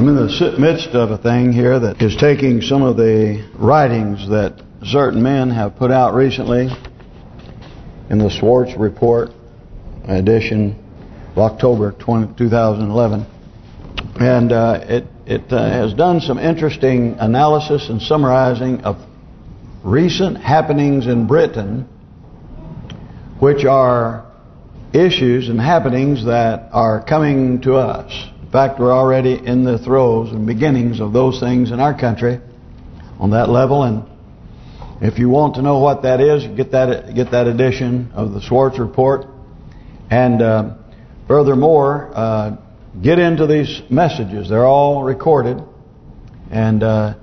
I'm in the midst of a thing here that is taking some of the writings that certain men have put out recently in the Schwartz Report edition of October 20, 2011. And uh, it it uh, has done some interesting analysis and summarizing of recent happenings in Britain which are issues and happenings that are coming to us. In fact, we're already in the throes and beginnings of those things in our country on that level. And if you want to know what that is, get that get that edition of the Schwartz Report. And uh, furthermore, uh, get into these messages. They're all recorded. And uh,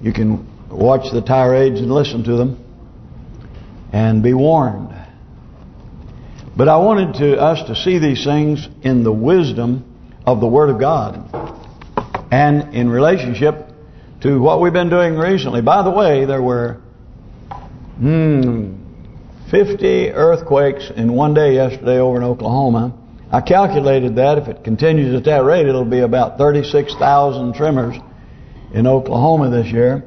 you can watch the tirades and listen to them. And be warned. But I wanted to us to see these things in the wisdom of the Word of God. And in relationship to what we've been doing recently. By the way, there were hmm, 50 earthquakes in one day yesterday over in Oklahoma. I calculated that if it continues at that rate, it'll be about 36,000 tremors in Oklahoma this year.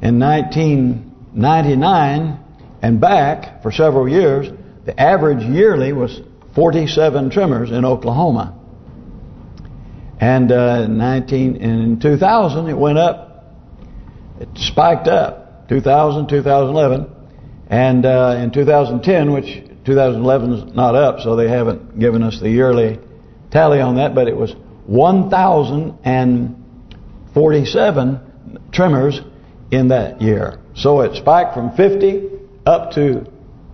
In 1999 and back for several years, the average yearly was 47 tremors in Oklahoma. And uh, 19 in 2000 it went up, it spiked up. 2000, 2011, and uh, in 2010, which 2011 is not up, so they haven't given us the yearly tally on that, but it was 1,047 tremors in that year. So it spiked from 50 up to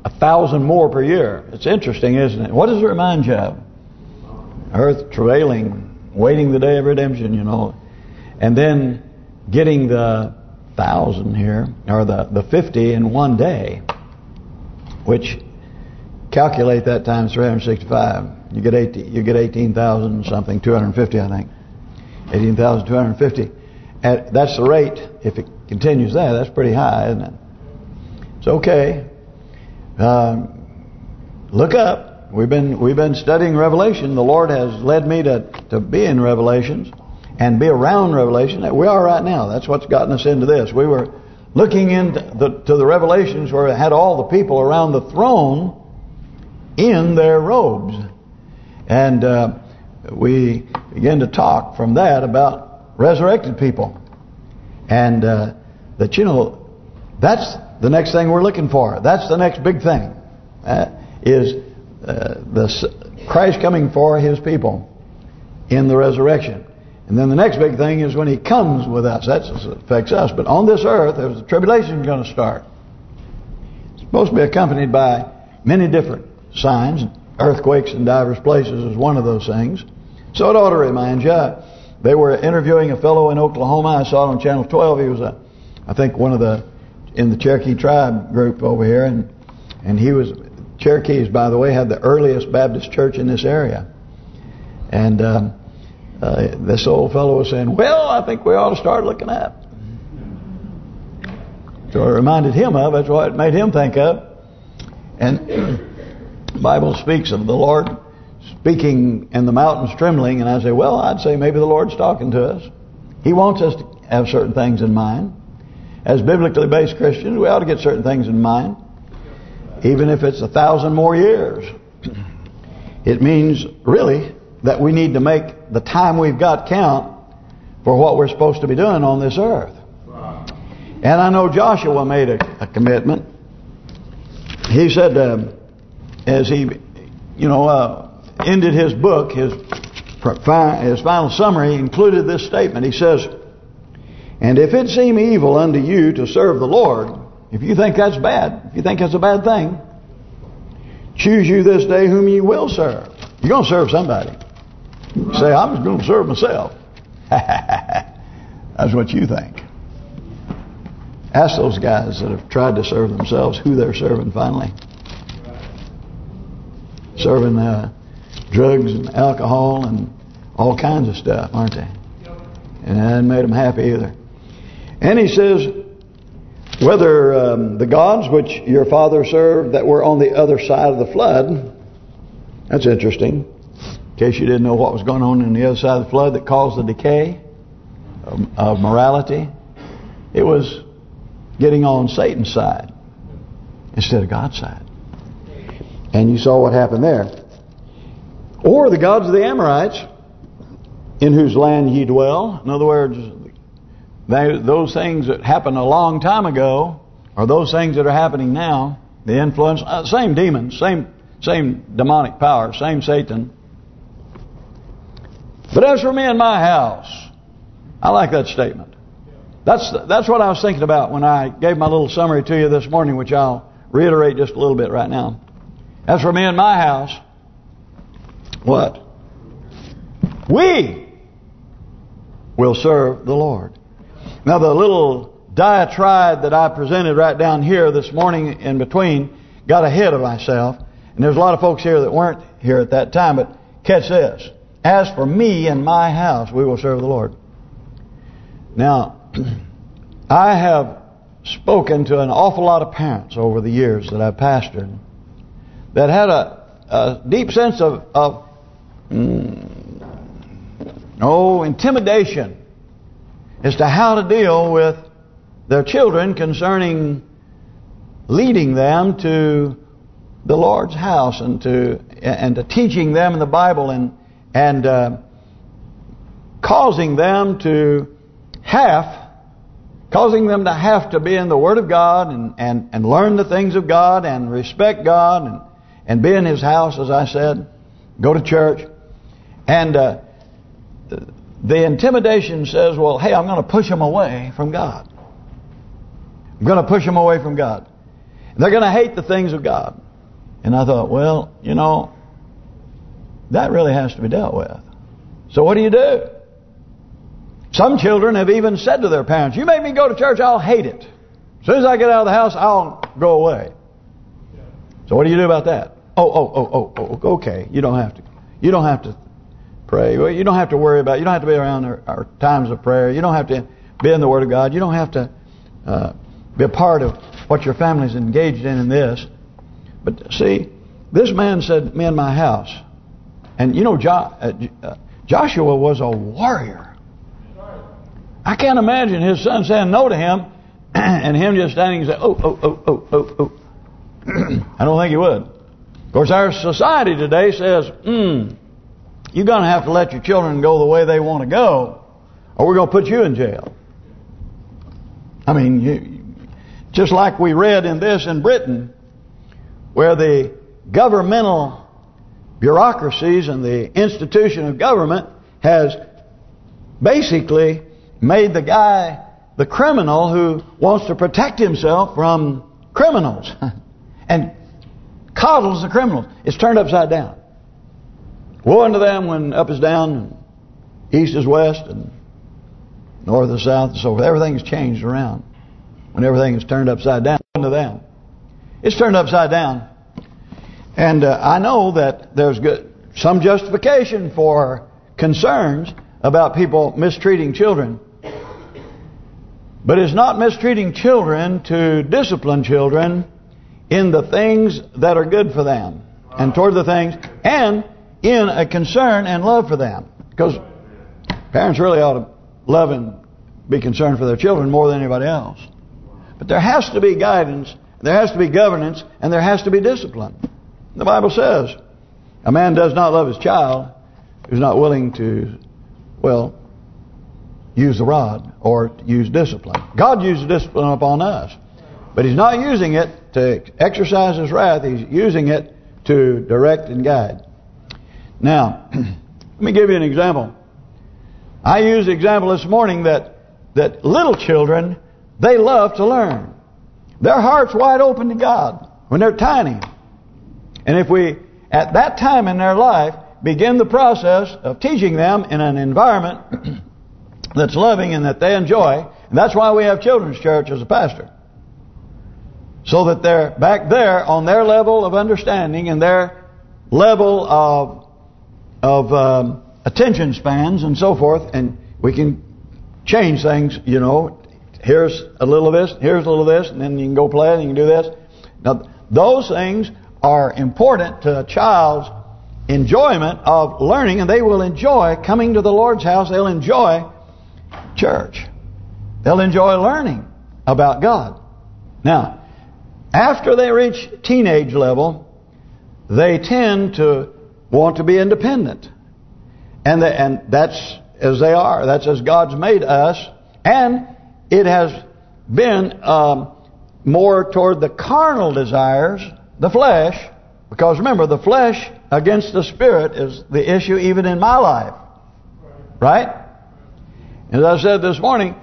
a thousand more per year. It's interesting, isn't it? What does it remind you of? Earth travailing, waiting the day of redemption, you know. And then getting the thousand here, or the, the 50 in one day, which calculate that times 365. You get 18, you get 18,000 something, 250 I think. 18,250. And that's the rate. If it continues that, that's pretty high, isn't it? It's okay. Um, look up. We've been we've been studying Revelation. The Lord has led me to to be in Revelations and be around Revelation. We are right now. That's what's gotten us into this. We were looking into the to the Revelations where it had all the people around the throne in their robes, and uh, we began to talk from that about resurrected people, and uh, that you know that's the next thing we're looking for. That's the next big thing. Uh, is uh, the Christ coming for His people in the resurrection. And then the next big thing is when He comes with us. That affects us. But on this earth, there's a tribulation going to start. It's supposed to be accompanied by many different signs. Earthquakes in diverse places is one of those things. So it ought to remind you. They were interviewing a fellow in Oklahoma. I saw it on Channel 12. He was, a, I think, one of the in the Cherokee tribe group over here, and and he was Cherokees, by the way, had the earliest Baptist church in this area, and um, uh, this old fellow was saying, "Well, I think we ought to start looking up." So it reminded him of. That's what it made him think of. And the Bible speaks of the Lord speaking and the mountains trembling, and I say, well, I'd say maybe the Lord's talking to us. He wants us to have certain things in mind as biblically based Christians, we ought to get certain things in mind. Even if it's a thousand more years. It means, really, that we need to make the time we've got count for what we're supposed to be doing on this earth. And I know Joshua made a, a commitment. He said, uh, as he, you know, uh, ended his book, his his final summary included this statement. He says, and if it seem evil unto you to serve the Lord, if you think that's bad, if you think that's a bad thing, choose you this day whom you will serve. You're going to serve somebody. You say, I'm just going to serve myself. that's what you think. Ask those guys that have tried to serve themselves who they're serving finally. Serving uh, drugs and alcohol and all kinds of stuff, aren't they? And that made them happy either. And he says, whether um, the gods which your father served that were on the other side of the flood, that's interesting. In case you didn't know what was going on in the other side of the flood that caused the decay. of, of morality. It was getting on Satan's side instead of God's side. And you saw what happened there. Or the gods of the Amorites, in whose land ye dwell. In other words, they, those things that happened a long time ago, or those things that are happening now, the influence, uh, same demons, same same demonic power, same Satan. But as for me and my house, I like that statement. That's that's what I was thinking about when I gave my little summary to you this morning, which I'll reiterate just a little bit right now. As for me and my house, what? We will serve the Lord. Now the little diatribe that I presented right down here this morning in between got ahead of myself. And there's a lot of folks here that weren't here at that time, but catch this. As for me and my house, we will serve the Lord. Now, I have spoken to an awful lot of parents over the years that I've pastored that had a, a deep sense of, of mm, oh, intimidation as to how to deal with their children concerning leading them to the Lord's house and to and to teaching them the Bible and and uh, causing them to have causing them to have to be in the Word of God and and and learn the things of God and respect God and and be in His house as I said, go to church, and uh, the intimidation says, well, hey, I'm going to push them away from God. I'm going to push them away from God. They're going to hate the things of God. And I thought, well, you know, that really has to be dealt with. So what do you do? Some children have even said to their parents, you make me go to church, I'll hate it. As soon as I get out of the house, I'll go away. So what do you do about that? Oh, oh, oh, oh, oh, okay. You don't have to. You don't have to pray. Well, You don't have to worry about. You don't have to be around our, our times of prayer. You don't have to be in the Word of God. You don't have to uh, be a part of what your family's engaged in in this. But see, this man said, me and my house. And you know, jo uh, uh, Joshua was a warrior. I can't imagine his son saying no to him and him just standing and saying, oh, oh, oh, oh, oh, oh. I don't think he would. Of course, our society today says, hmm, you're going to have to let your children go the way they want to go, or we're going to put you in jail. I mean, you, just like we read in this in Britain, where the governmental bureaucracies and the institution of government has basically made the guy the criminal who wants to protect himself from criminals and coddles the criminals. It's turned upside down. Woe unto them when up is down east is west and north is south and so forth. Everything's changed around. When everything is turned upside down to them. It's turned upside down. And uh, I know that there's good some justification for concerns about people mistreating children. But it's not mistreating children to discipline children in the things that are good for them. And toward the things, and in a concern and love for them. Because parents really ought to love and be concerned for their children more than anybody else. But there has to be guidance, there has to be governance, and there has to be discipline. The Bible says, a man does not love his child who's not willing to, well, use the rod or use discipline. God uses discipline upon us. But He's not using it to exercise His wrath. He's using it to direct and guide. Now, let me give you an example. I used the example this morning that that little children, they love to learn. Their heart's wide open to God when they're tiny. And if we, at that time in their life, begin the process of teaching them in an environment that's loving and that they enjoy, and that's why we have children's church as a pastor. So that they're back there on their level of understanding and their level of of um, attention spans and so forth, and we can change things, you know. Here's a little of this, here's a little of this, and then you can go play and you can do this. Now, those things are important to a child's enjoyment of learning, and they will enjoy coming to the Lord's house. They'll enjoy church. They'll enjoy learning about God. Now, after they reach teenage level, they tend to want to be independent. And the, and that's as they are. That's as God's made us. And it has been um, more toward the carnal desires, the flesh. Because remember, the flesh against the spirit is the issue even in my life. Right? As I said this morning,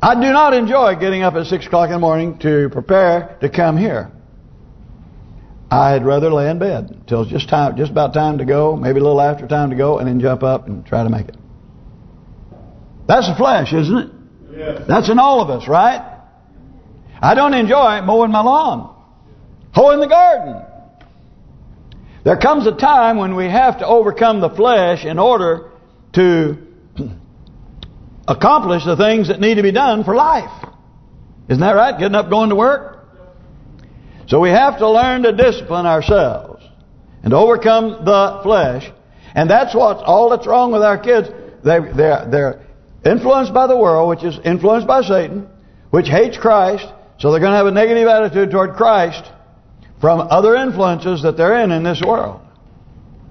I do not enjoy getting up at 6 o'clock in the morning to prepare to come here. I'd rather lay in bed until it's just time, just about time to go, maybe a little after time to go, and then jump up and try to make it. That's the flesh, isn't it? Yes. That's in all of us, right? I don't enjoy mowing my lawn, hoeing the garden. There comes a time when we have to overcome the flesh in order to accomplish the things that need to be done for life. Isn't that right? Getting up, going to work? So we have to learn to discipline ourselves and to overcome the flesh. And that's what all that's wrong with our kids. They they're they're influenced by the world, which is influenced by Satan, which hates Christ. So they're going to have a negative attitude toward Christ from other influences that they're in in this world.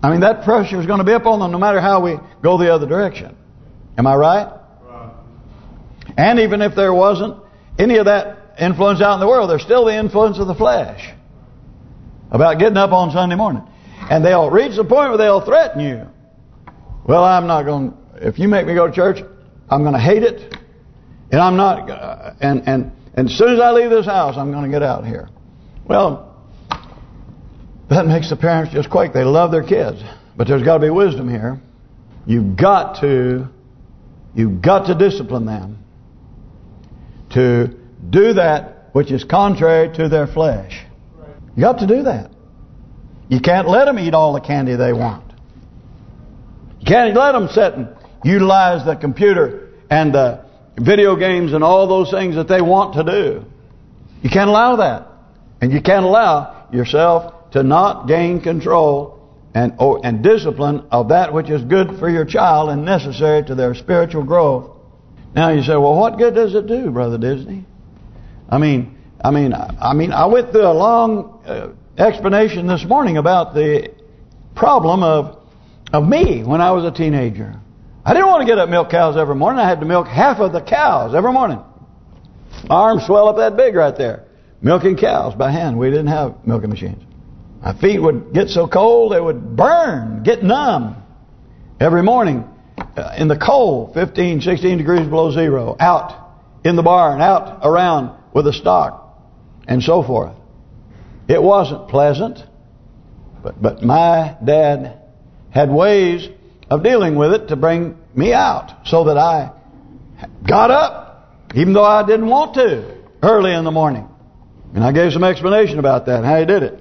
I mean, that pressure is going to be up on them no matter how we go the other direction. Am I right? right? And even if there wasn't any of that influence out in the world. There's still the influence of the flesh about getting up on Sunday morning. And they'll reach the point where they'll threaten you. Well, I'm not going if you make me go to church, I'm going to hate it. And I'm not, uh, and, and, and as soon as I leave this house, I'm going to get out here. Well, that makes the parents just quake. They love their kids. But there's got to be wisdom here. You've got to, you've got to discipline them to do that which is contrary to their flesh. You got to do that. You can't let them eat all the candy they want. You can't let them sit and utilize the computer and the video games and all those things that they want to do. You can't allow that. And you can't allow yourself to not gain control and or, and discipline of that which is good for your child and necessary to their spiritual growth. Now you say, well, what good does it do, Brother Disney? I mean, I mean, I mean, I went through a long uh, explanation this morning about the problem of of me when I was a teenager. I didn't want to get up milk cows every morning. I had to milk half of the cows every morning. My arms swell up that big right there. Milking cows by hand. We didn't have milking machines. My feet would get so cold they would burn, get numb. Every morning uh, in the cold, 15, 16 degrees below zero, out in the barn, out around with the stock, and so forth. It wasn't pleasant, but but my dad had ways of dealing with it to bring me out so that I got up, even though I didn't want to, early in the morning. And I gave some explanation about that, how he did it.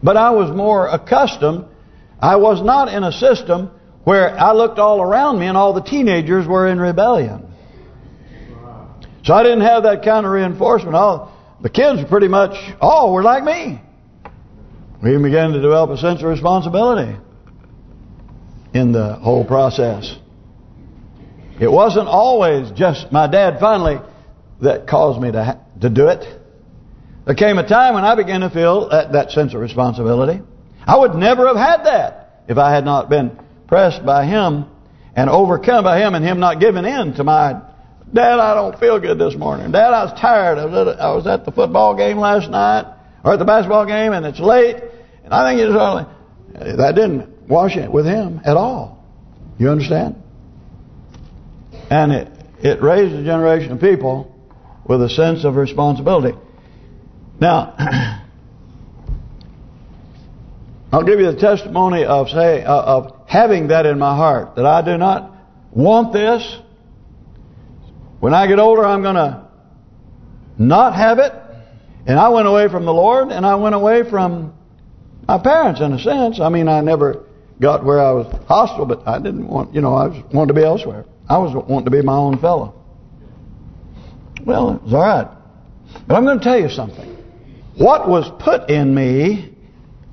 But I was more accustomed. I was not in a system where I looked all around me and all the teenagers were in rebellion. So I didn't have that kind of reinforcement. All the kids were pretty much all were like me. We began to develop a sense of responsibility in the whole process. It wasn't always just my dad finally that caused me to to do it. There came a time when I began to feel that, that sense of responsibility. I would never have had that if I had not been pressed by him and overcome by him and him not giving in to my Dad, I don't feel good this morning. Dad, I was tired. I was, at, I was at the football game last night, or at the basketball game, and it's late. And I think it's only that didn't wash it with him at all. You understand? And it it raised a generation of people with a sense of responsibility. Now, I'll give you the testimony of say uh, of having that in my heart that I do not want this when I get older, I'm going to not have it. And I went away from the Lord, and I went away from my parents in a sense. I mean, I never got where I was hostile, but I didn't want, you know, I was wanted to be elsewhere. I was wanting to be my own fellow. Well, it was all right. But I'm going to tell you something. What was put in me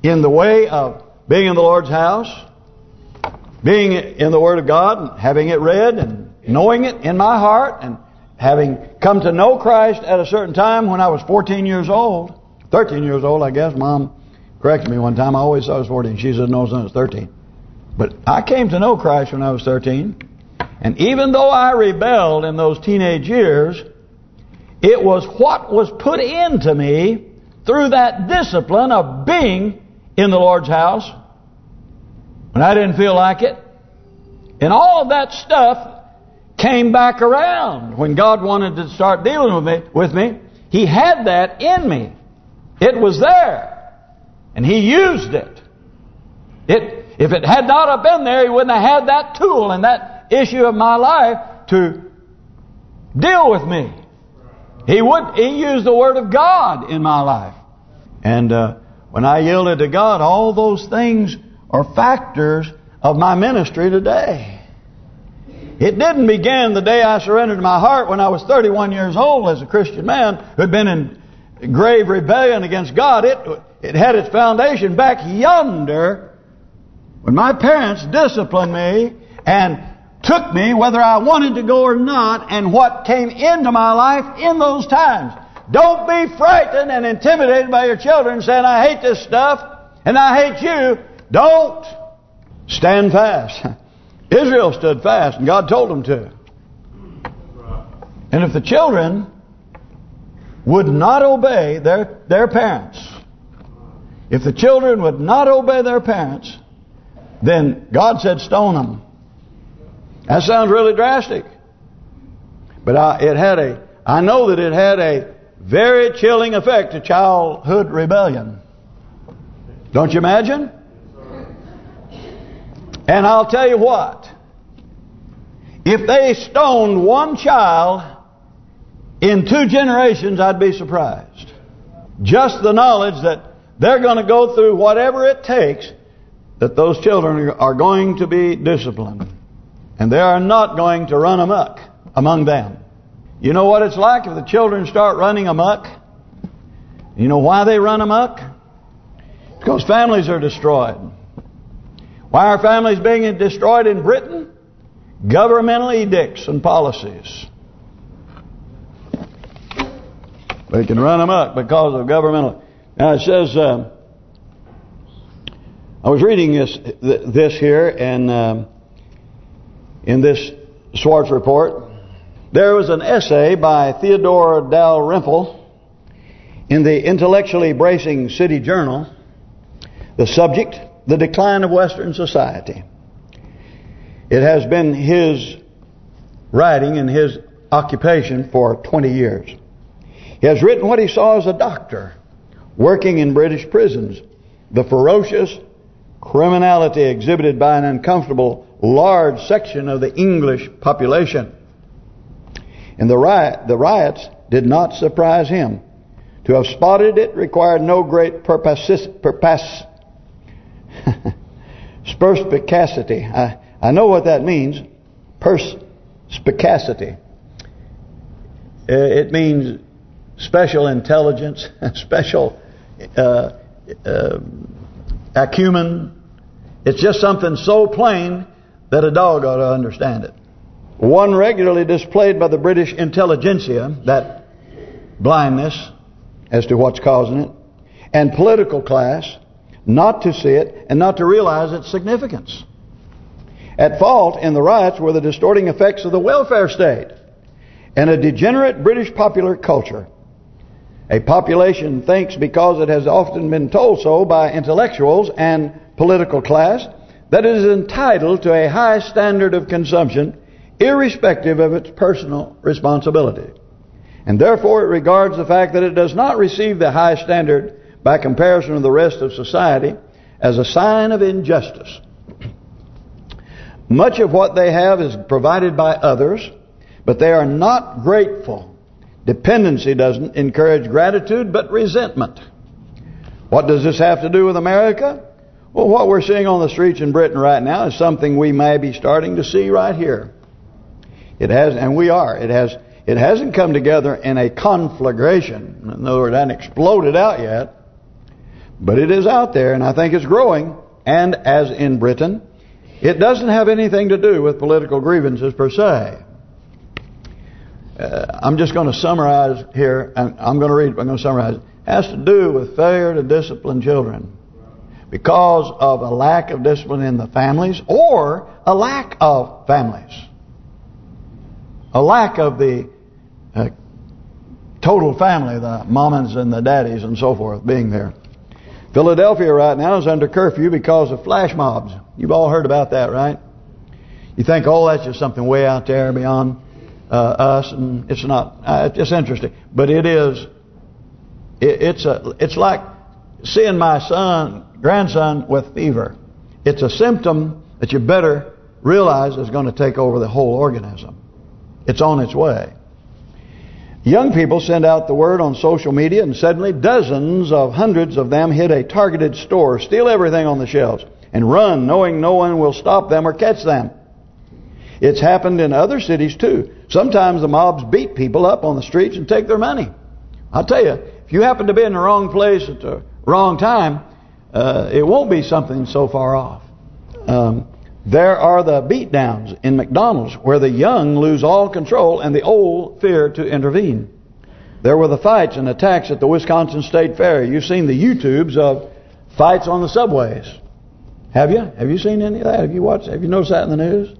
in the way of being in the Lord's house, being in the Word of God, and having it read, and knowing it in my heart, and having come to know Christ at a certain time when I was 14 years old, 13 years old, I guess. Mom corrected me one time. I always thought I was 14. She said, no, I was 13. But I came to know Christ when I was 13. And even though I rebelled in those teenage years, it was what was put into me through that discipline of being in the Lord's house when I didn't feel like it. And all of that stuff came back around when God wanted to start dealing with me. With me, He had that in me. It was there, and He used it. It, if it had not have been there, He wouldn't have had that tool and that issue of my life to deal with me. He would. He used the Word of God in my life, and uh, when I yielded to God, all those things are factors of my ministry today. It didn't begin the day I surrendered my heart when I was 31 years old as a Christian man who had been in grave rebellion against God. It it had its foundation back yonder when my parents disciplined me and took me whether I wanted to go or not and what came into my life in those times. Don't be frightened and intimidated by your children saying, I hate this stuff and I hate you. Don't. Stand fast. Israel stood fast, and God told them to. And if the children would not obey their their parents, if the children would not obey their parents, then God said stone them. That sounds really drastic. But I, it had a, I know that it had a very chilling effect to childhood rebellion. Don't you imagine? And I'll tell you what. If they stoned one child in two generations, I'd be surprised. Just the knowledge that they're going to go through whatever it takes that those children are going to be disciplined. And they are not going to run amok among them. You know what it's like if the children start running amok? You know why they run amok? Because families are destroyed. Why are families being destroyed in Britain? Governmental edicts and policies. They can run amok because of governmental. Now it says, uh, I was reading this this here and uh, in this Schwartz report. There was an essay by Theodore Dalrymple in the intellectually bracing City Journal. The subject, the decline of Western society. It has been his writing and his occupation for 20 years. He has written what he saw as a doctor working in British prisons. The ferocious criminality exhibited by an uncomfortable large section of the English population. And the riot, the riots did not surprise him. To have spotted it required no great purpose, purpose Perspicacity. I, I know what that means. Perspicacity. Uh, it means special intelligence, special uh, uh, acumen. It's just something so plain that a dog ought to understand it. One regularly displayed by the British intelligentsia, that blindness as to what's causing it, and political class, not to see it and not to realize its significance. At fault in the riots were the distorting effects of the welfare state and a degenerate British popular culture. A population thinks because it has often been told so by intellectuals and political class that it is entitled to a high standard of consumption irrespective of its personal responsibility. And therefore it regards the fact that it does not receive the high standard by comparison with the rest of society as a sign of injustice. Much of what they have is provided by others, but they are not grateful. Dependency doesn't encourage gratitude, but resentment. What does this have to do with America? Well, what we're seeing on the streets in Britain right now is something we may be starting to see right here. It has, and we are. It has. It hasn't come together in a conflagration. In other words, it hasn't exploded out yet. But it is out there, and I think it's growing. And as in Britain, It doesn't have anything to do with political grievances per se. Uh, I'm just going to summarize here, and I'm going to read, I'm going to summarize. It has to do with failure to discipline children because of a lack of discipline in the families or a lack of families. A lack of the uh, total family, the mamas and the daddies and so forth being there. Philadelphia right now is under curfew because of flash mobs. You've all heard about that, right? You think, oh, that's just something way out there beyond uh, us, and it's not. Uh, it's interesting, but it is. It, it's a. It's like seeing my son, grandson with fever. It's a symptom that you better realize is going to take over the whole organism. It's on its way. Young people send out the word on social media and suddenly dozens of hundreds of them hit a targeted store, steal everything on the shelves, and run knowing no one will stop them or catch them. It's happened in other cities too. Sometimes the mobs beat people up on the streets and take their money. I'll tell you, if you happen to be in the wrong place at the wrong time, uh, it won't be something so far off. Um, there are the beatdowns in McDonald's where the young lose all control and the old fear to intervene. There were the fights and attacks at the Wisconsin State Fair. You've seen the YouTubes of fights on the subways. Have you? Have you seen any of that? Have you watched? Have you noticed that in the news?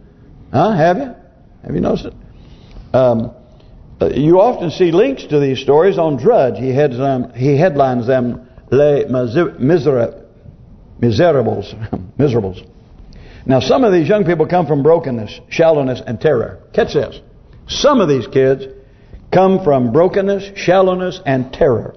Huh? Have you? Have you noticed it? Um, uh, you often see links to these stories on Drudge. He heads them, he headlines them Les Miserables. Miserables. Now, some of these young people come from brokenness, shallowness, and terror. Catch this. Some of these kids come from brokenness, shallowness, and terror.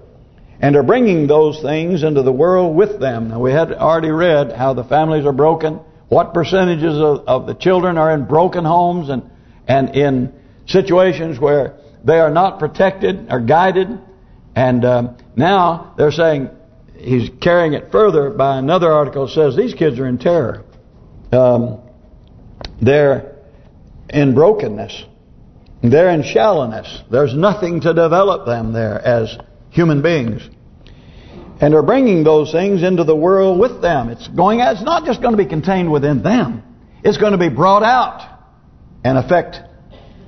And are bringing those things into the world with them. Now, we had already read how the families are broken. What percentages of, of the children are in broken homes and, and in situations where they are not protected or guided. And um, now they're saying, he's carrying it further by another article says these kids are in terror um, they're in brokenness. They're in shallowness. There's nothing to develop them there as human beings. And they're bringing those things into the world with them. It's going. It's not just going to be contained within them. It's going to be brought out and affect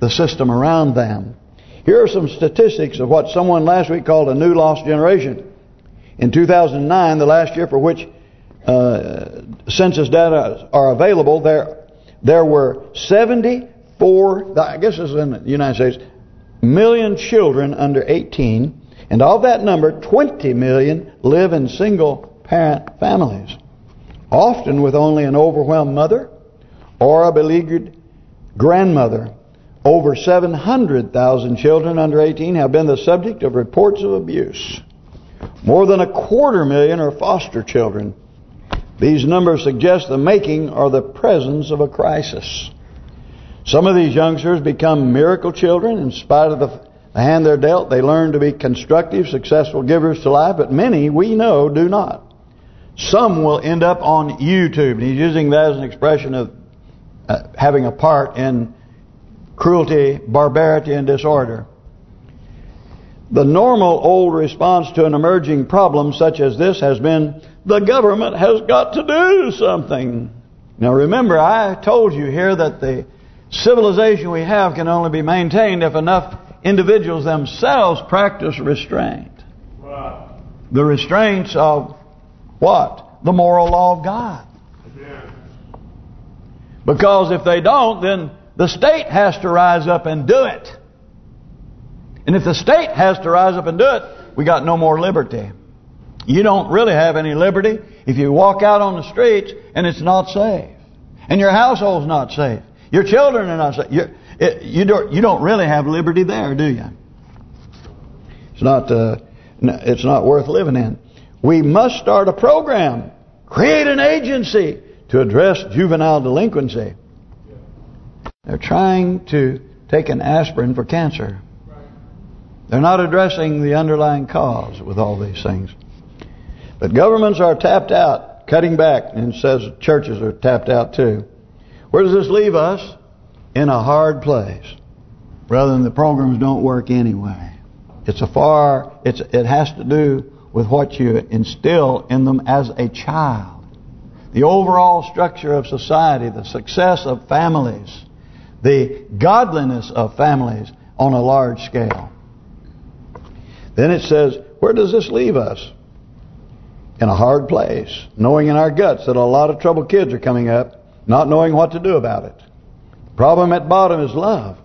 the system around them. Here are some statistics of what someone last week called a new lost generation. In 2009, the last year for which uh, census data are available, there there were 74, I guess this is in the United States, million children under 18, and of that number, 20 million live in single-parent families, often with only an overwhelmed mother or a beleaguered grandmother. Over 700,000 children under 18 have been the subject of reports of abuse. More than a quarter million are foster children these numbers suggest the making or the presence of a crisis. Some of these youngsters become miracle children in spite of the hand they're dealt. They learn to be constructive, successful givers to life, but many, we know, do not. Some will end up on YouTube. And he's using that as an expression of uh, having a part in cruelty, barbarity, and disorder. The normal old response to an emerging problem such as this has been the government has got to do something. Now remember, I told you here that the civilization we have can only be maintained if enough individuals themselves practice restraint. Wow. The restraints of what? The moral law of God. Because if they don't, then the state has to rise up and do it. And if the state has to rise up and do it, we got no more liberty. You don't really have any liberty if you walk out on the streets and it's not safe. And your household's not safe. Your children are not safe. It, you don't you don't really have liberty there, do you? It's not uh, it's not worth living in. We must start a program, create an agency to address juvenile delinquency. They're trying to take an aspirin for cancer. They're not addressing the underlying cause with all these things. But governments are tapped out, cutting back, and says churches are tapped out too. Where does this leave us? In a hard place. Rather than the programs don't work anyway. It's a far, it's it has to do with what you instill in them as a child. the overall structure of society, the success of families, the godliness of families on a large scale. Then it says, where does this leave us? In a hard place, knowing in our guts that a lot of troubled kids are coming up, not knowing what to do about it. Problem at bottom is love.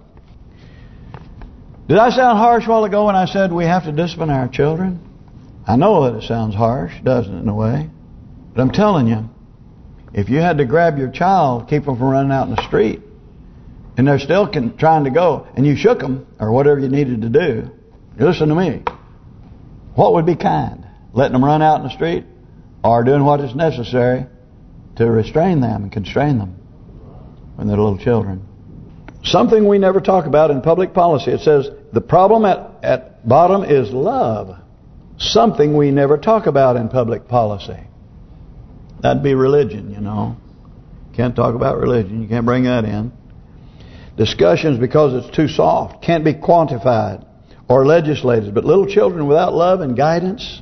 Did I sound harsh a while ago when I said we have to discipline our children? I know that it sounds harsh, doesn't it, in a way? But I'm telling you, if you had to grab your child, keep them from running out in the street, and they're still can, trying to go, and you shook them, or whatever you needed to do, listen to me. What would be kind? Letting them run out in the street, or doing what is necessary to restrain them and constrain them when they're little children. Something we never talk about in public policy. It says the problem at, at bottom is love. Something we never talk about in public policy. That'd be religion, you know. Can't talk about religion. You can't bring that in. Discussions, because it's too soft, can't be quantified or legislated. But little children without love and guidance,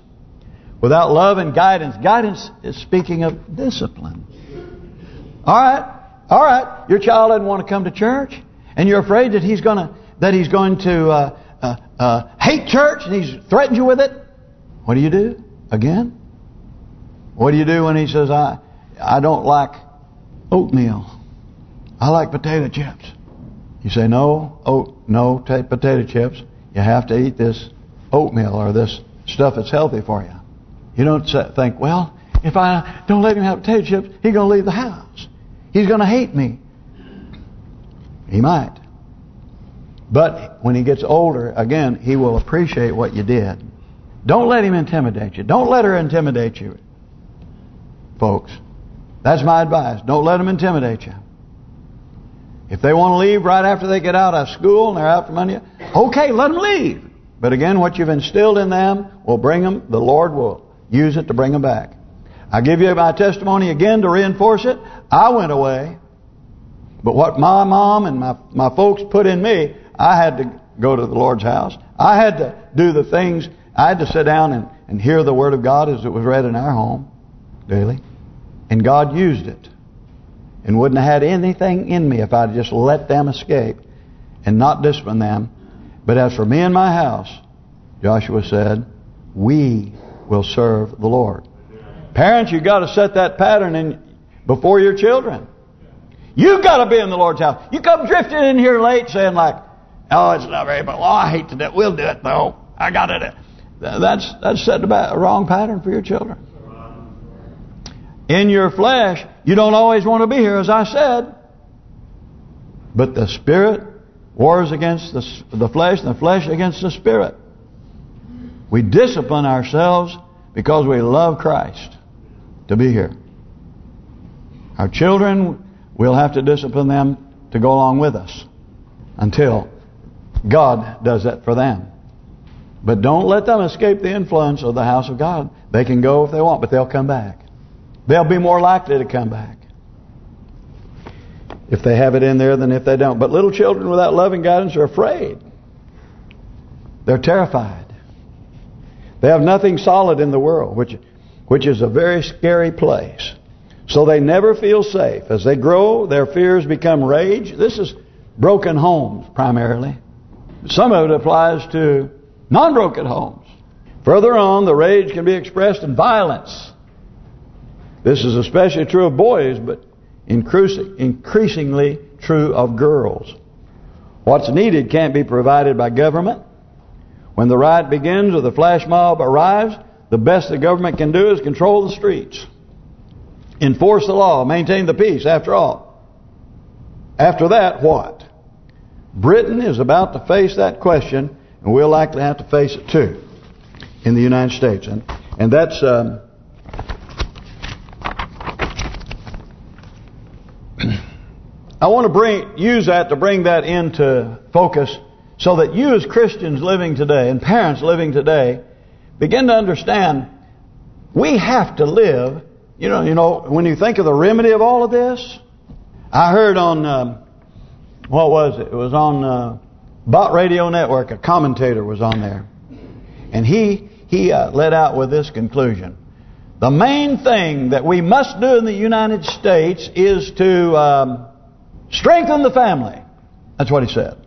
without love and guidance, guidance is speaking of discipline. All right, all right. Your child doesn't want to come to church, and you're afraid that he's going to that he's going to uh, uh, uh, hate church, and he's threatened you with it. What do you do again? What do you do when he says, I I don't like oatmeal. I like potato chips. You say, no, oat, no potato chips. You have to eat this oatmeal or this stuff that's healthy for you. You don't think, well, if I don't let him have potato chips, he's going to leave the house. He's going to hate me. He might. But when he gets older, again, he will appreciate what you did. Don't let him intimidate you. Don't let her intimidate you folks. That's my advice. Don't let them intimidate you. If they want to leave right after they get out of school and they're out for money, okay, let them leave. But again, what you've instilled in them will bring them, the Lord will use it to bring them back. I give you my testimony again to reinforce it. I went away. But what my mom and my, my folks put in me, I had to go to the Lord's house. I had to do the things, I had to sit down and, and hear the Word of God as it was read in our home daily. And God used it. And wouldn't have had anything in me if I'd just let them escape and not discipline them. But as for me and my house, Joshua said, we will serve the Lord. Parents, you've got to set that pattern in before your children. You've got to be in the Lord's house. You come drifting in here late saying like, oh, it's not very, but well, oh, I hate to do it. We'll do it though. I got it. That's that's setting a wrong pattern for your children in your flesh, you don't always want to be here, as I said. But the Spirit wars against the, the flesh, and the flesh against the Spirit. We discipline ourselves because we love Christ to be here. Our children, we'll have to discipline them to go along with us until God does that for them. But don't let them escape the influence of the house of God. They can go if they want, but they'll come back. They'll be more likely to come back. If they have it in there than if they don't. But little children without loving guidance are afraid. They're terrified. They have nothing solid in the world, which which is a very scary place. So they never feel safe. As they grow, their fears become rage. This is broken homes, primarily. Some of it applies to non-broken homes. Further on, the rage can be expressed in violence. This is especially true of boys, but increasingly true of girls. What's needed can't be provided by government. When the riot begins or the flash mob arrives, the best the government can do is control the streets. Enforce the law, maintain the peace, after all. After that, what? Britain is about to face that question, and we'll likely have to face it too in the United States. And and that's... Um, I want to bring use that to bring that into focus so that you as Christians living today and parents living today begin to understand we have to live. You know, you know when you think of the remedy of all of this, I heard on um, what was it? It was on uh, Bott Radio Network. A commentator was on there, and he he uh, let out with this conclusion: the main thing that we must do in the United States is to um, strengthen the family. That's what he said.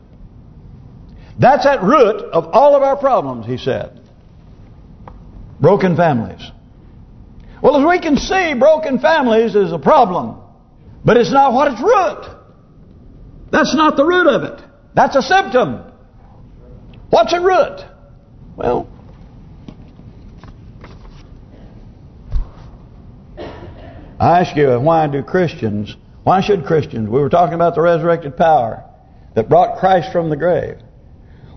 That's at root of all of our problems, he said. Broken families. Well, as we can see, broken families is a problem. But it's not what its root. That's not the root of it. That's a symptom. What's at root? Well, I ask you, why do Christians, why should Christians, we were talking about the resurrected power that brought Christ from the grave.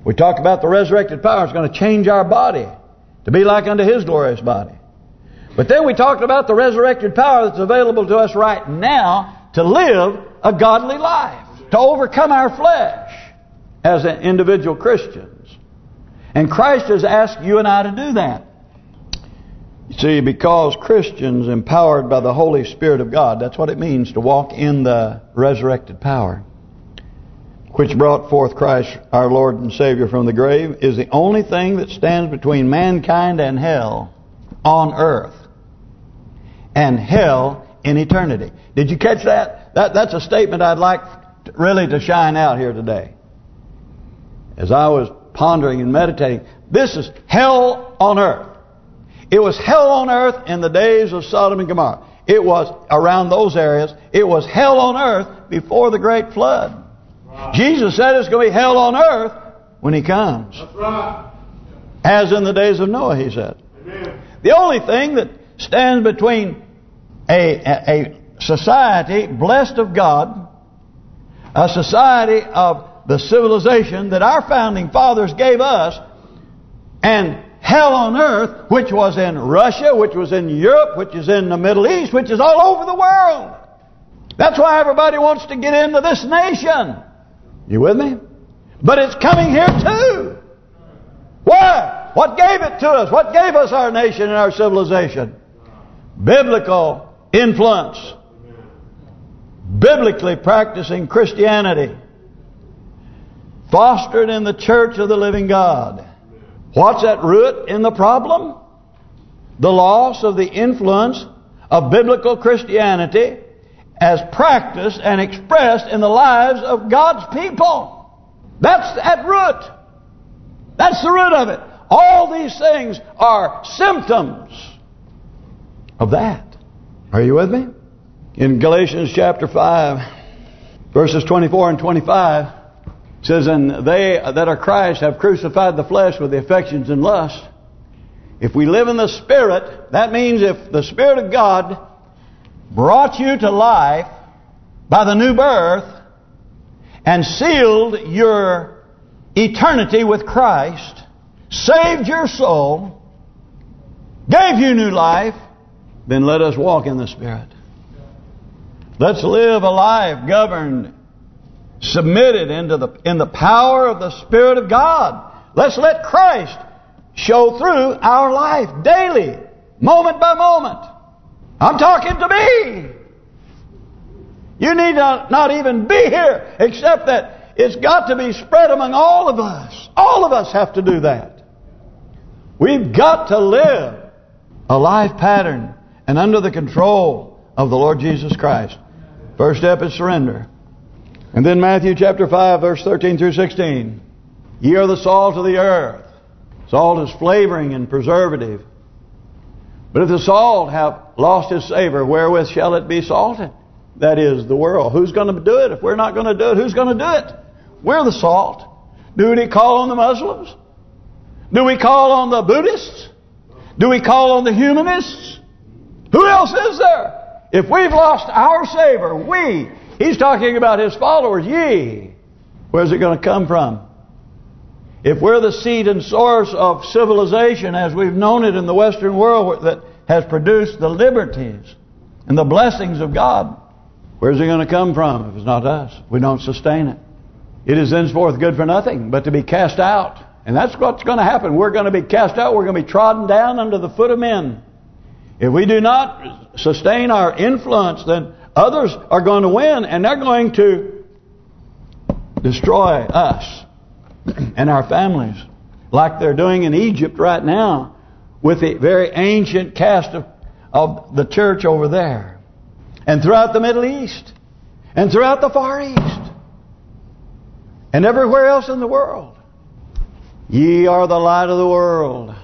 We talked about the resurrected power is going to change our body to be like unto His glorious body. But then we talked about the resurrected power that's available to us right now to live a godly life, to overcome our flesh as an individual Christians. And Christ has asked you and I to do that. See, because Christians empowered by the Holy Spirit of God, that's what it means to walk in the resurrected power, which brought forth Christ, our Lord and Savior, from the grave, is the only thing that stands between mankind and hell on earth and hell in eternity. Did you catch that? That That's a statement I'd like to really to shine out here today. As I was pondering and meditating, this is hell on earth. It was hell on earth in the days of Sodom and Gomorrah. It was around those areas. It was hell on earth before the great flood. Wow. Jesus said it's going to be hell on earth when He comes. That's right. As in the days of Noah, He said. Amen. The only thing that stands between a, a, a society blessed of God, a society of the civilization that our founding fathers gave us, and hell on earth, which was in Russia, which was in Europe, which is in the Middle East, which is all over the world. That's why everybody wants to get into this nation. You with me? But it's coming here too. Why? What gave it to us? What gave us our nation and our civilization? Biblical influence. Biblically practicing Christianity. Fostered in the church of the living God. What's at root in the problem? The loss of the influence of biblical Christianity as practiced and expressed in the lives of God's people. That's at root. That's the root of it. All these things are symptoms of that. Are you with me? In Galatians chapter 5, verses 24 and 25, says, and they that are Christ have crucified the flesh with the affections and lust. If we live in the Spirit, that means if the Spirit of God brought you to life by the new birth and sealed your eternity with Christ, saved your soul, gave you new life, then let us walk in the Spirit. Let's live a life governed submitted into the in the power of the Spirit of God. Let's let Christ show through our life daily, moment by moment. I'm talking to me. You need not, not even be here, except that it's got to be spread among all of us. All of us have to do that. We've got to live a life pattern and under the control of the Lord Jesus Christ. First step is surrender. And then Matthew chapter 5, verse 13 through 16. Ye are the salt of the earth. Salt is flavoring and preservative. But if the salt have lost its savor, wherewith shall it be salted? That is the world. Who's going to do it? If we're not going to do it, who's going to do it? We're the salt. Do we call on the Muslims? Do we call on the Buddhists? Do we call on the humanists? Who else is there? If we've lost our savor, we He's talking about his followers, ye. Where's it going to come from? If we're the seed and source of civilization as we've known it in the Western world that has produced the liberties and the blessings of God, where's it going to come from if it's not us? We don't sustain it. It is henceforth good for nothing but to be cast out. And that's what's going to happen. We're going to be cast out. We're going to be trodden down under the foot of men. If we do not sustain our influence, then Others are going to win, and they're going to destroy us and our families, like they're doing in Egypt right now, with the very ancient caste of, of the church over there. And throughout the Middle East. And throughout the Far East. And everywhere else in the world. Ye are the light of the world.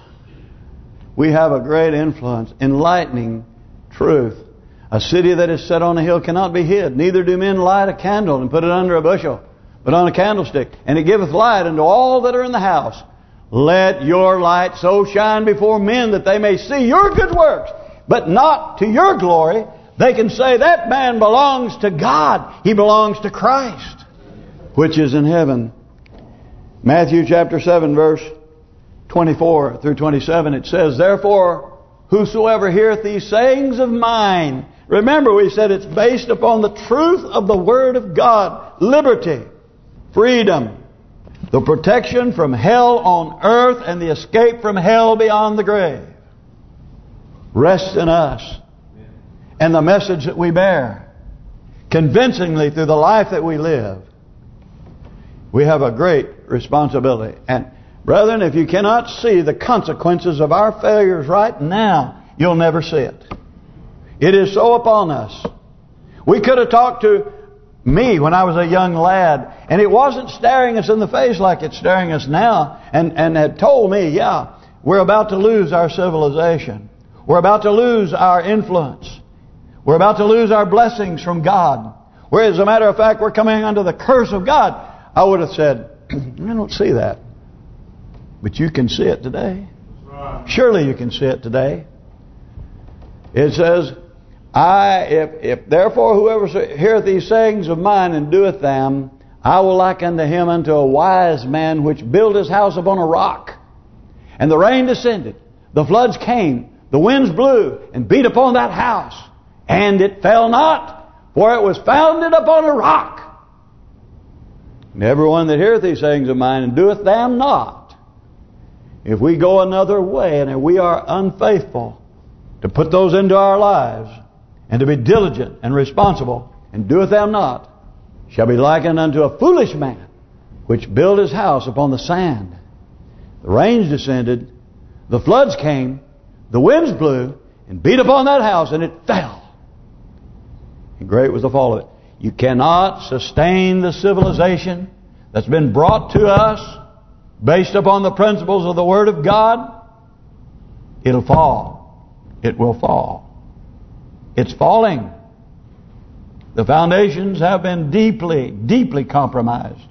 We have a great influence, enlightening truth. A city that is set on a hill cannot be hid. Neither do men light a candle and put it under a bushel, but on a candlestick. And it giveth light unto all that are in the house. Let your light so shine before men that they may see your good works, but not to your glory. They can say that man belongs to God. He belongs to Christ, which is in heaven. Matthew chapter 7 verse 24 through 27 it says, Therefore whosoever heareth these sayings of mine, remember we said it's based upon the truth of the Word of God, liberty, freedom, the protection from hell on earth and the escape from hell beyond the grave. Rest in us and the message that we bear convincingly through the life that we live. We have a great responsibility. And brethren, if you cannot see the consequences of our failures right now, you'll never see it. It is so upon us. We could have talked to me when I was a young lad, and it wasn't staring us in the face like it's staring us now, and, and had told me, yeah, we're about to lose our civilization. We're about to lose our influence. We're about to lose our blessings from God. Whereas, as a matter of fact, we're coming under the curse of God. I would have said, I don't see that. But you can see it today. Surely you can see it today. It says, I if if therefore whoever heareth these sayings of mine and doeth them, I will liken to him unto a wise man which built his house upon a rock. And the rain descended, the floods came, the winds blew and beat upon that house, and it fell not, for it was founded upon a rock. And everyone that heareth these sayings of mine and doeth them not, if we go another way and if we are unfaithful to put those into our lives, and to be diligent and responsible, and doeth them not, shall be likened unto a foolish man, which built his house upon the sand. The rains descended, the floods came, the winds blew, and beat upon that house, and it fell. And great was the fall of it. You cannot sustain the civilization that's been brought to us based upon the principles of the Word of God. It'll fall. It will fall. It's falling. The foundations have been deeply, deeply compromised.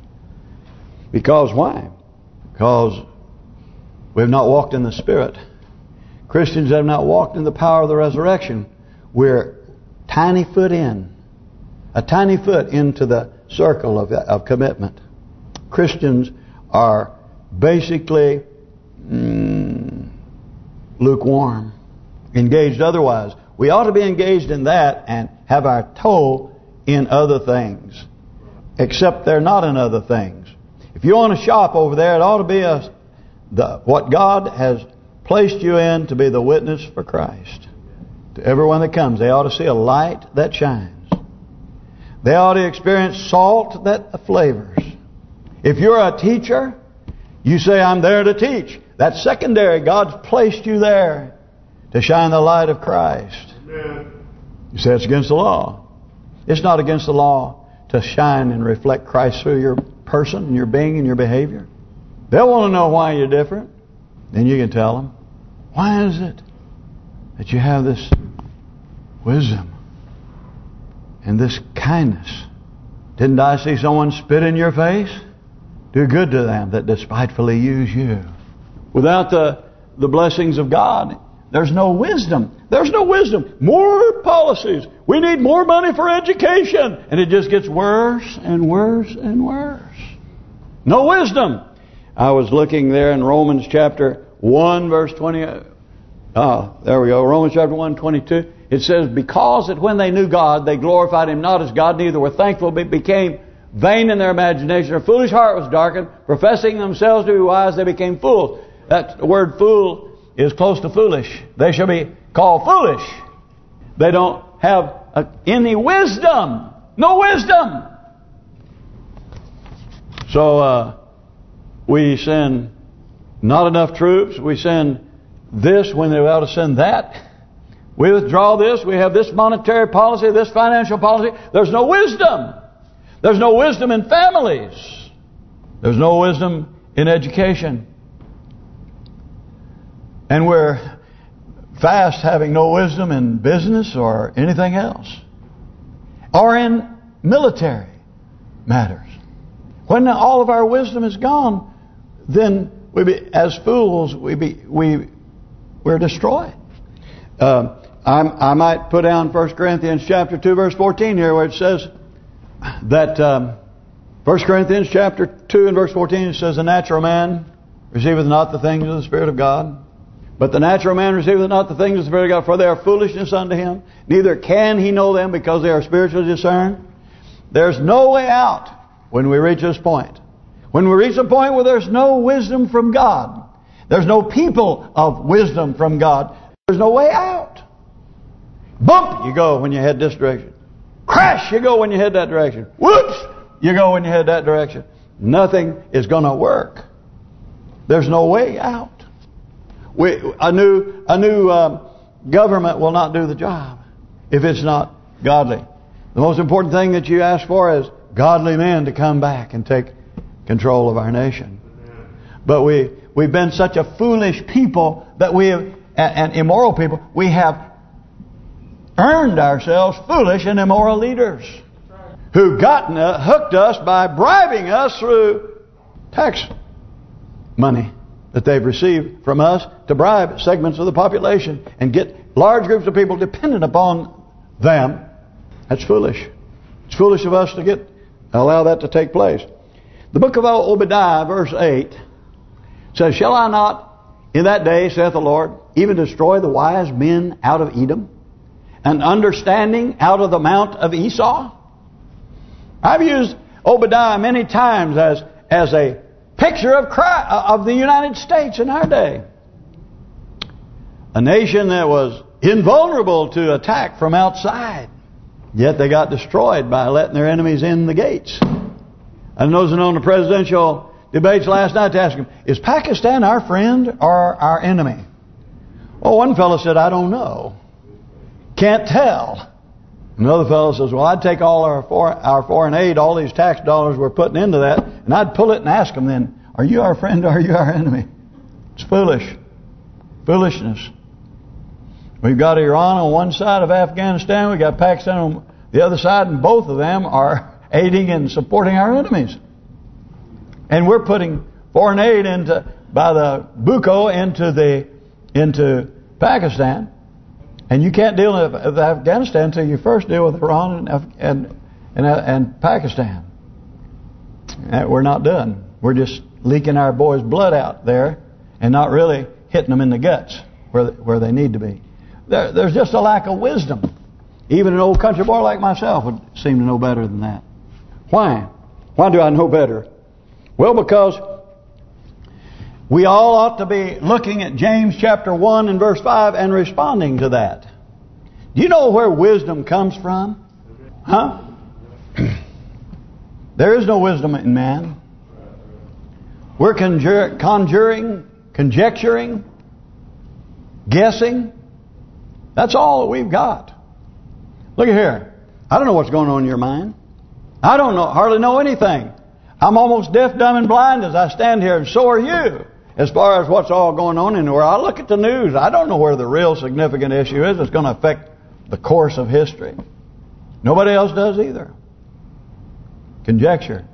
Because why? Because we have not walked in the Spirit. Christians have not walked in the power of the resurrection. We're tiny foot in. A tiny foot into the circle of, of commitment. Christians are basically mm, lukewarm. Engaged otherwise. We ought to be engaged in that and have our toe in other things. Except they're not in other things. If you want to shop over there, it ought to be a the what God has placed you in to be the witness for Christ. To everyone that comes, they ought to see a light that shines. They ought to experience salt that flavors. If you're a teacher, you say, I'm there to teach. That's secondary. God's placed you there to shine the light of Christ. Amen. You say it's against the law. It's not against the law to shine and reflect Christ through your person and your being and your behavior. They'll want to know why you're different. Then you can tell them, why is it that you have this wisdom and this kindness? Didn't I see someone spit in your face? Do good to them that despitefully use you. Without the the blessings of God, there's no wisdom. There's no wisdom. More policies. We need more money for education. And it just gets worse and worse and worse. No wisdom. I was looking there in Romans chapter 1 verse 20. Ah, there we go. Romans chapter 1, 22. It says, Because that when they knew God, they glorified Him not as God, neither were thankful, but became vain in their imagination. Their foolish heart was darkened. Professing themselves to be wise, they became fools. That word fool is close to foolish. They shall be called foolish. They don't have any wisdom. No wisdom. So uh, we send not enough troops. We send this when they ought to send that. We withdraw this, we have this monetary policy, this financial policy. There's no wisdom. There's no wisdom in families. There's no wisdom in education. And we're fast having no wisdom in business or anything else. Or in military matters. When all of our wisdom is gone, then we be, as fools we be we we're destroyed. Uh, i might put down 1 Corinthians chapter 2 verse 14 here where it says that um, 1 Corinthians chapter 2 and verse 14 it says the natural man receiveth not the things of the Spirit of God but the natural man receiveth not the things of the Spirit of God for they are foolishness unto him neither can he know them because they are spiritually discerned there's no way out when we reach this point when we reach a point where there's no wisdom from God there's no people of wisdom from God there's no way out Bump, you go when you head this direction. Crash, you go when you head that direction. Whoops, you go when you head that direction. Nothing is going to work. There's no way out. We, a new a new um, government will not do the job if it's not godly. The most important thing that you ask for is godly men to come back and take control of our nation. But we we've been such a foolish people that we have and immoral people. We have earned ourselves foolish and immoral leaders who've gotten uh, hooked us by bribing us through tax money that they've received from us to bribe segments of the population and get large groups of people dependent upon them. That's foolish. It's foolish of us to get allow that to take place. The book of Obadiah, verse 8, says, Shall I not in that day, saith the Lord, even destroy the wise men out of Edom? and understanding out of the mount of Esau? I've used Obadiah many times as as a picture of Christ, uh, of the United States in our day. A nation that was invulnerable to attack from outside. Yet they got destroyed by letting their enemies in the gates. I was on the presidential debates last night to ask him, is Pakistan our friend or our enemy? Well, one fellow said, I don't know. Can't tell. Another fellow says, well, I'd take all our, for, our foreign aid, all these tax dollars we're putting into that, and I'd pull it and ask them then, are you our friend or are you our enemy? It's foolish. Foolishness. We've got Iran on one side of Afghanistan, we've got Pakistan on the other side, and both of them are aiding and supporting our enemies. And we're putting foreign aid into by the buco into the into Pakistan. And you can't deal with Afghanistan until you first deal with Iran and and and, and Pakistan. Uh, we're not done. We're just leaking our boys' blood out there and not really hitting them in the guts where where they need to be. There, there's just a lack of wisdom. Even an old country boy like myself would seem to know better than that. Why? Why do I know better? Well, because we all ought to be looking at James chapter 1 and verse 5 and responding to that. Do you know where wisdom comes from? Huh? there is no wisdom in man. We're conjur conjuring, conjecturing, guessing. That's all that we've got. Look at here. I don't know what's going on in your mind. I don't know, hardly know anything. I'm almost deaf, dumb, and blind as I stand here, and so are you as far as what's all going on in the world. I look at the news. I don't know where the real significant issue is. It's going to affect the course of history. Nobody else does either. Conjecture.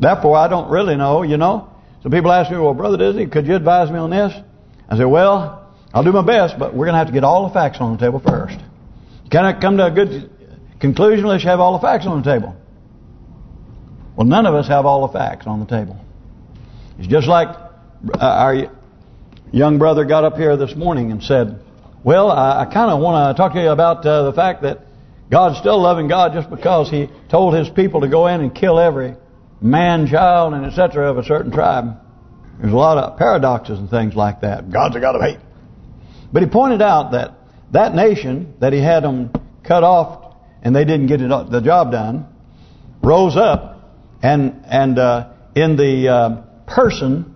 Therefore, I don't really know, you know. So people ask me, well, Brother Disney, could you advise me on this? I say, well, I'll do my best, but we're going to have to get all the facts on the table first. Can I come to a good conclusion unless you have all the facts on the table? Well, none of us have all the facts on the table. It's just like our young brother got up here this morning and said, well, I, I kind of want to talk to you about uh, the fact that God's still loving God just because He told His people to go in and kill every man, child, and etc. of a certain tribe. There's a lot of paradoxes and things like that. God's a God of hate. But He pointed out that that nation that He had them cut off and they didn't get it, the job done, rose up and and uh, in the uh, person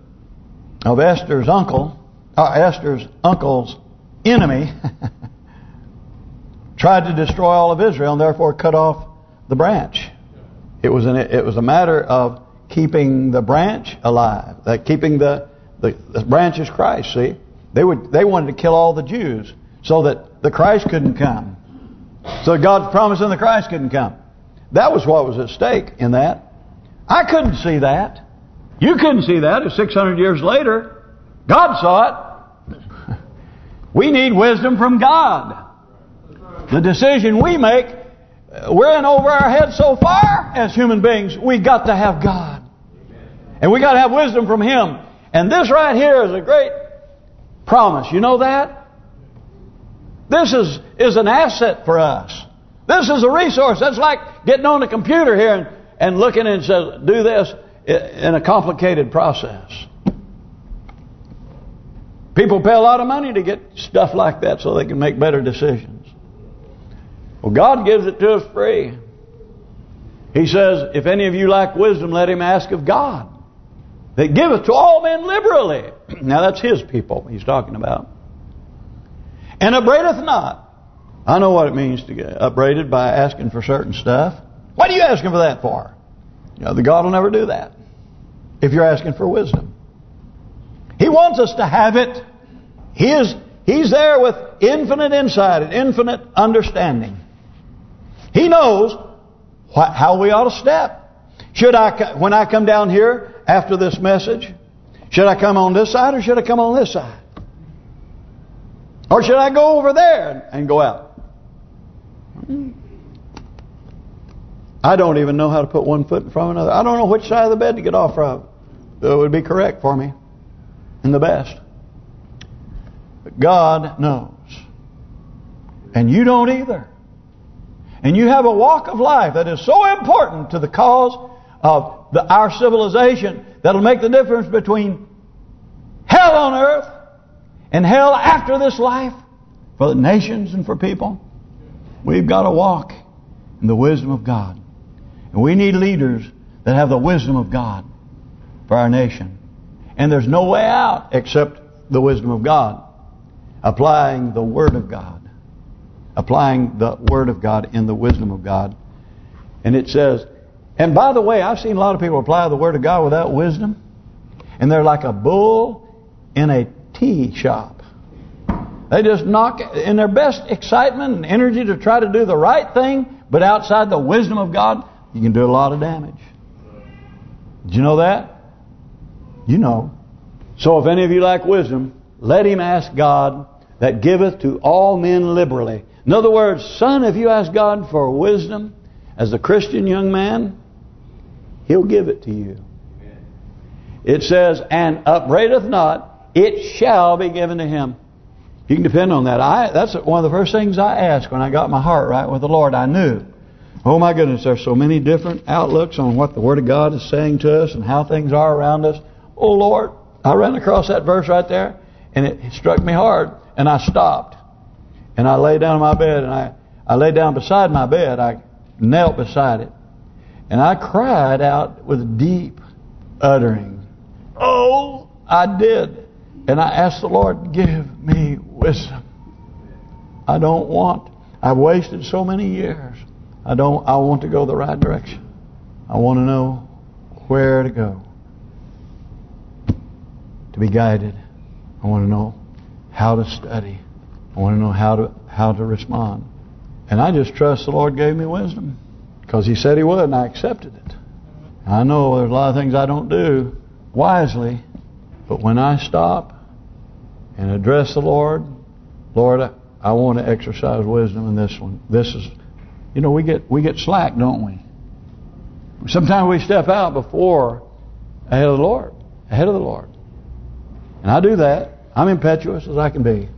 of Esther's uncle, uh, Esther's uncle's enemy, tried to destroy all of Israel and therefore cut off the branch. It was an, it was a matter of keeping the branch alive, that keeping the, the the branch is Christ. See, they would they wanted to kill all the Jews so that the Christ couldn't come, so God's promise in the Christ couldn't come. That was what was at stake in that. I couldn't see that. You couldn't see that. It's 600 years later. God saw it. We need wisdom from God. The decision we make, uh, we're in over our heads so far as human beings. We got to have God. And we got to have wisdom from Him. And this right here is a great promise. You know that? This is is an asset for us. This is a resource. That's like getting on the computer here and, and looking and says, do this in a complicated process. People pay a lot of money to get stuff like that so they can make better decisions. Well, God gives it to us free. He says, if any of you lack wisdom, let him ask of God. That giveth to all men liberally. now that's his people he's talking about. And upbraideth not. I know what it means to get upbraided by asking for certain stuff. What are you asking for that for? You know, the God will never do that. If you're asking for wisdom. He wants us to have it. He is He's there with infinite insight and infinite understanding. He knows what, how we ought to step. Should I, when I come down here after this message, should I come on this side or should I come on this side? Or should I go over there and go out? I don't even know how to put one foot in front of another. I don't know which side of the bed to get off of. That would be correct for me. And the best. But God knows. And you don't either. And you have a walk of life that is so important to the cause of the, our civilization that'll make the difference between hell on earth and hell after this life for the nations and for people. We've got to walk in the wisdom of God. And we need leaders that have the wisdom of God for our nation. And there's no way out except the wisdom of God. Applying the Word of God. Applying the Word of God in the wisdom of God. And it says, and by the way, I've seen a lot of people apply the Word of God without wisdom. And they're like a bull in a tea shop. They just knock in their best excitement and energy to try to do the right thing, but outside the wisdom of God, you can do a lot of damage. Did you know that? You know. So if any of you lack wisdom, let him ask God that giveth to all men liberally. In other words, son, if you ask God for wisdom as a Christian young man, he'll give it to you. It says, and upbraideth not, it shall be given to him. You can depend on that. I That's one of the first things I asked when I got my heart right with the Lord. I knew, oh my goodness, there's so many different outlooks on what the Word of God is saying to us and how things are around us. Oh Lord, I ran across that verse right there, and it struck me hard, and I stopped. And I lay down in my bed, and I, I lay down beside my bed. I knelt beside it. And I cried out with deep uttering. Oh, I did. And I asked the Lord, give me wisdom. I don't want, I've wasted so many years. I don't, I want to go the right direction. I want to know where to go. To be guided. I want to know how to study. I want to know how to how to respond. And I just trust the Lord gave me wisdom. Because He said He would, and I accepted it. I know there's a lot of things I don't do wisely. But when I stop and address the Lord, Lord, I, I want to exercise wisdom in this one. This is, you know, we get we get slack, don't we? Sometimes we step out before ahead of the Lord, ahead of the Lord. And I do that. I'm impetuous as I can be.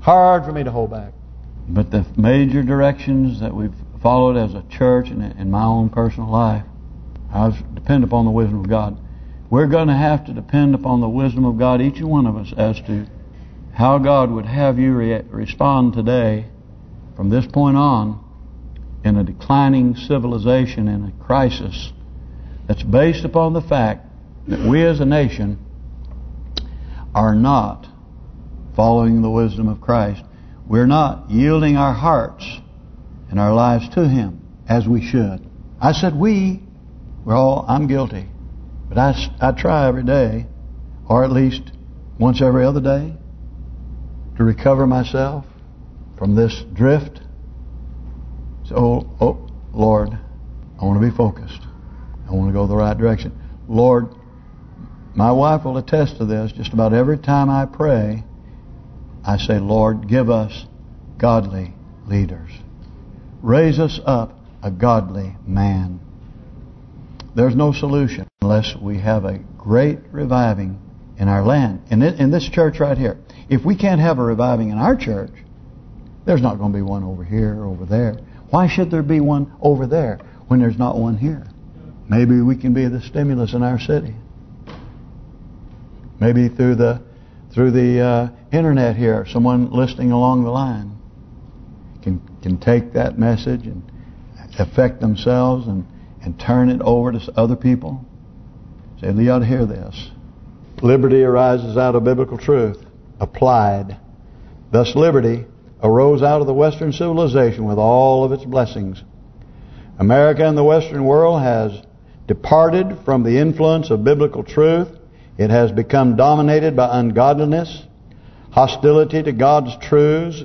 Hard for me to hold back. But the major directions that we've followed as a church and in my own personal life, I depend upon the wisdom of God. We're going to have to depend upon the wisdom of God, each one of us, as to how God would have you re respond today from this point on in a declining civilization in a crisis that's based upon the fact that we as a nation are not following the wisdom of Christ. we're not yielding our hearts and our lives to Him as we should. I said we, we're all, I'm guilty. But I, I try every day, or at least once every other day, to recover myself from this drift. So, oh, Lord, I want to be focused. I want to go the right direction. Lord, my wife will attest to this. Just about every time I pray, I say, Lord, give us godly leaders. Raise us up a godly man. There's no solution unless we have a great reviving in our land. In, in this church right here. If we can't have a reviving in our church, there's not going to be one over here over there. Why should there be one over there when there's not one here? Maybe we can be the stimulus in our city. Maybe through the through the uh, internet here, someone listening along the line can can take that message and affect themselves and and turn it over to other people. Say, you ought to hear this. Liberty arises out of biblical truth, applied. Thus liberty arose out of the Western civilization with all of its blessings. America and the Western world has departed from the influence of biblical truth. It has become dominated by ungodliness, hostility to God's truths,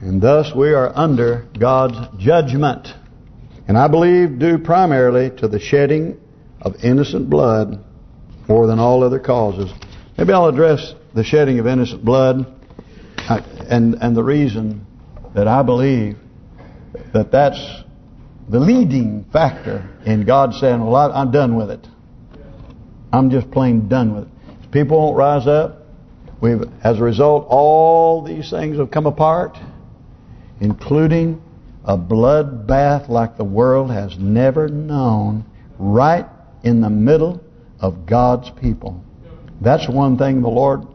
and thus we are under God's judgment. And I believe due primarily to the shedding of innocent blood more than all other causes. Maybe I'll address the shedding of innocent blood and and the reason that I believe that that's the leading factor in God saying, well, I, am done with it. I'm just plain done with it. People won't rise up. We've, as a result, all these things have come apart, including a bloodbath like the world has never known, right in the middle of God's people. That's one thing the Lord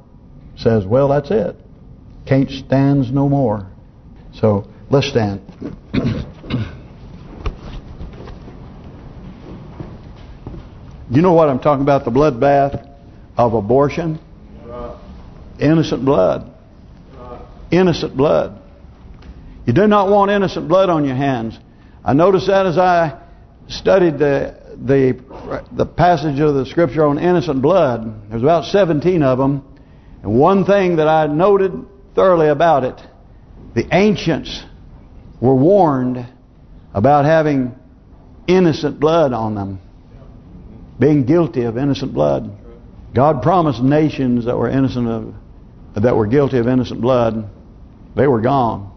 says, well, that's it. Can't stands no more. So, let's stand. you know what I'm talking about? The bloodbath of abortion? Innocent blood. Innocent blood. You do not want innocent blood on your hands. I noticed that as I studied the the the passage of the scripture on innocent blood. There's about 17 of them. And one thing that I noted thoroughly about it, the ancients were warned about having innocent blood on them. Being guilty of innocent blood. God promised nations that were innocent of that were guilty of innocent blood, they were gone.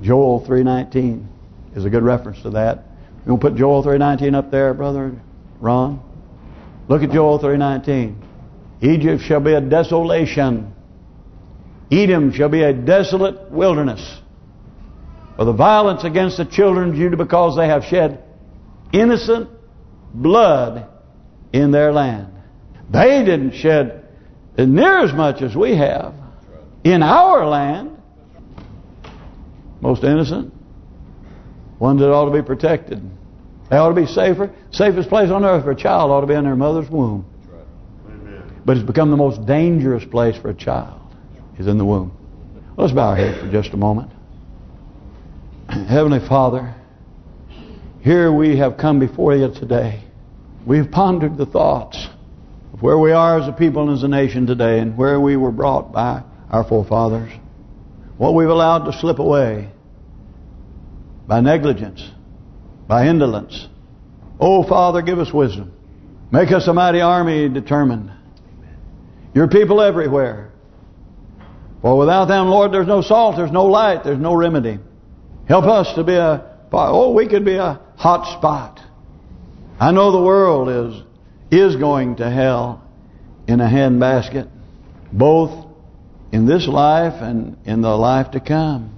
Joel 3.19 is a good reference to that. You want to put Joel 3.19 up there, brother Ron? Look at Joel 3.19. Egypt shall be a desolation. Edom shall be a desolate wilderness. For the violence against the children of Judah because they have shed innocent blood in their land. They didn't shed near as much as we have in our land. Most innocent. Ones that ought to be protected. They ought to be safer. Safest place on earth for a child ought to be in their mother's womb. But it's become the most dangerous place for a child is in the womb. Let's bow our heads for just a moment. Heavenly Father, here we have come before you today. We've pondered the thoughts of where we are as a people and as a nation today and where we were brought by our forefathers. What we've allowed to slip away by negligence, by indolence. Oh, Father, give us wisdom. Make us a mighty army determined. Your people everywhere. For without them, Lord, there's no salt, there's no light, there's no remedy. Help us to be a, oh, we could be a hot spot. I know the world is is going to hell in a handbasket, both in this life and in the life to come.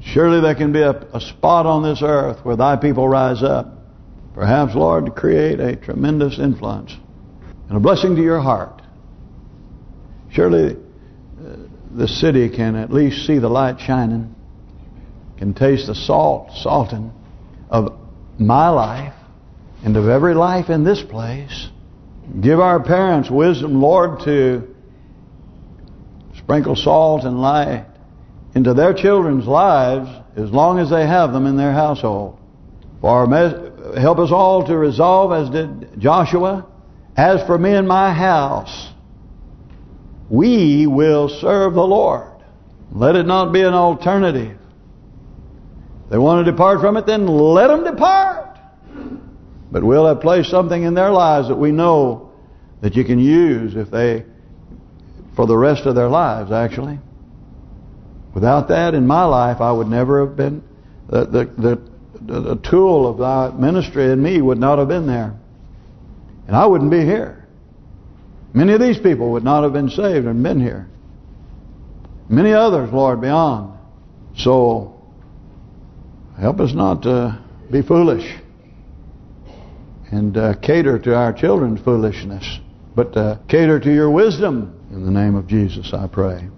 Surely there can be a, a spot on this earth where thy people rise up. Perhaps, Lord, to create a tremendous influence and a blessing to your heart. Surely the city can at least see the light shining, can taste the salt, salting of my life and of every life in this place. Give our parents wisdom, Lord, to sprinkle salt and light into their children's lives as long as they have them in their household. For help us all to resolve, as did Joshua, as for me and my house, we will serve the Lord. Let it not be an alternative. They want to depart from it, then let them depart. But we'll have placed something in their lives that we know that you can use if they, for the rest of their lives, actually. Without that in my life, I would never have been, the, the, the, the tool of thy ministry in me would not have been there. And I wouldn't be here. Many of these people would not have been saved and been here. Many others, Lord, beyond. So, help us not to be foolish and uh, cater to our children's foolishness, but uh, cater to your wisdom. In the name of Jesus, I pray.